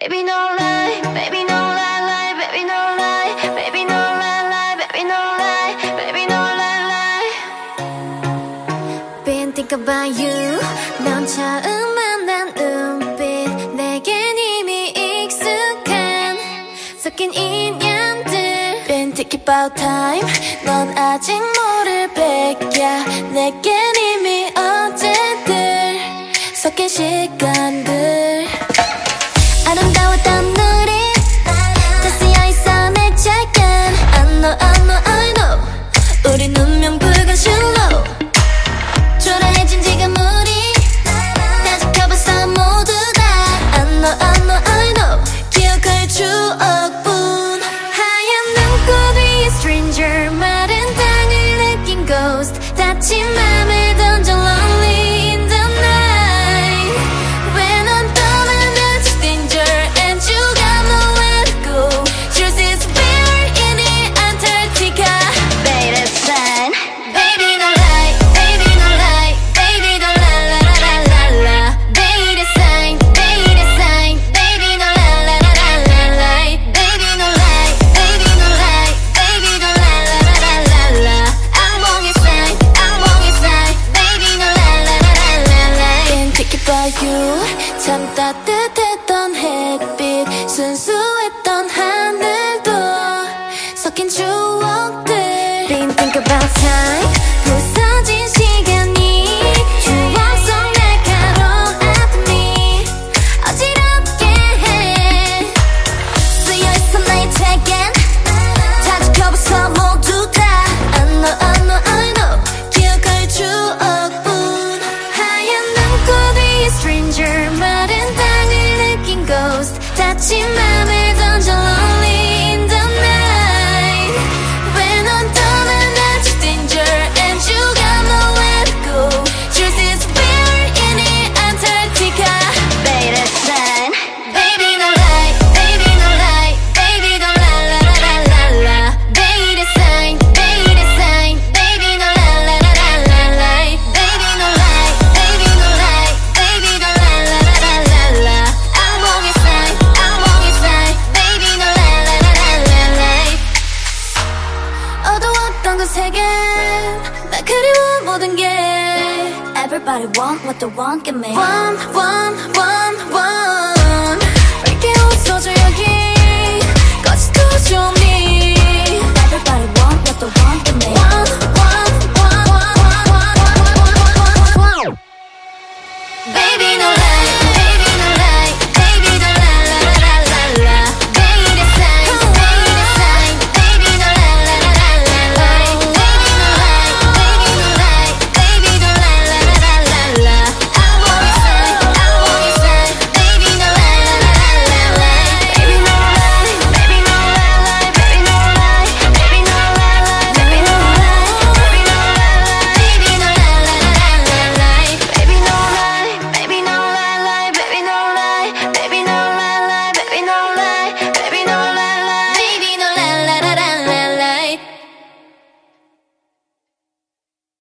Baby, no lie, baby, no lie, lie, baby, no lie, baby, no lie, lie, baby, no lie, baby, no lie, lie. Been thinking about you, 넌 처음 만난 눈빛, 내겐 이미 익숙한 섞인 인연들. Been thinking about time, 넌 아직 모를 백야, 내겐 이미 어제들 섞인 시간들. 아름다웠던 노래. 따뜻했던 햇빛 순수 하지만 모든 게. Everybody want what they want, give me. One, one, one, one.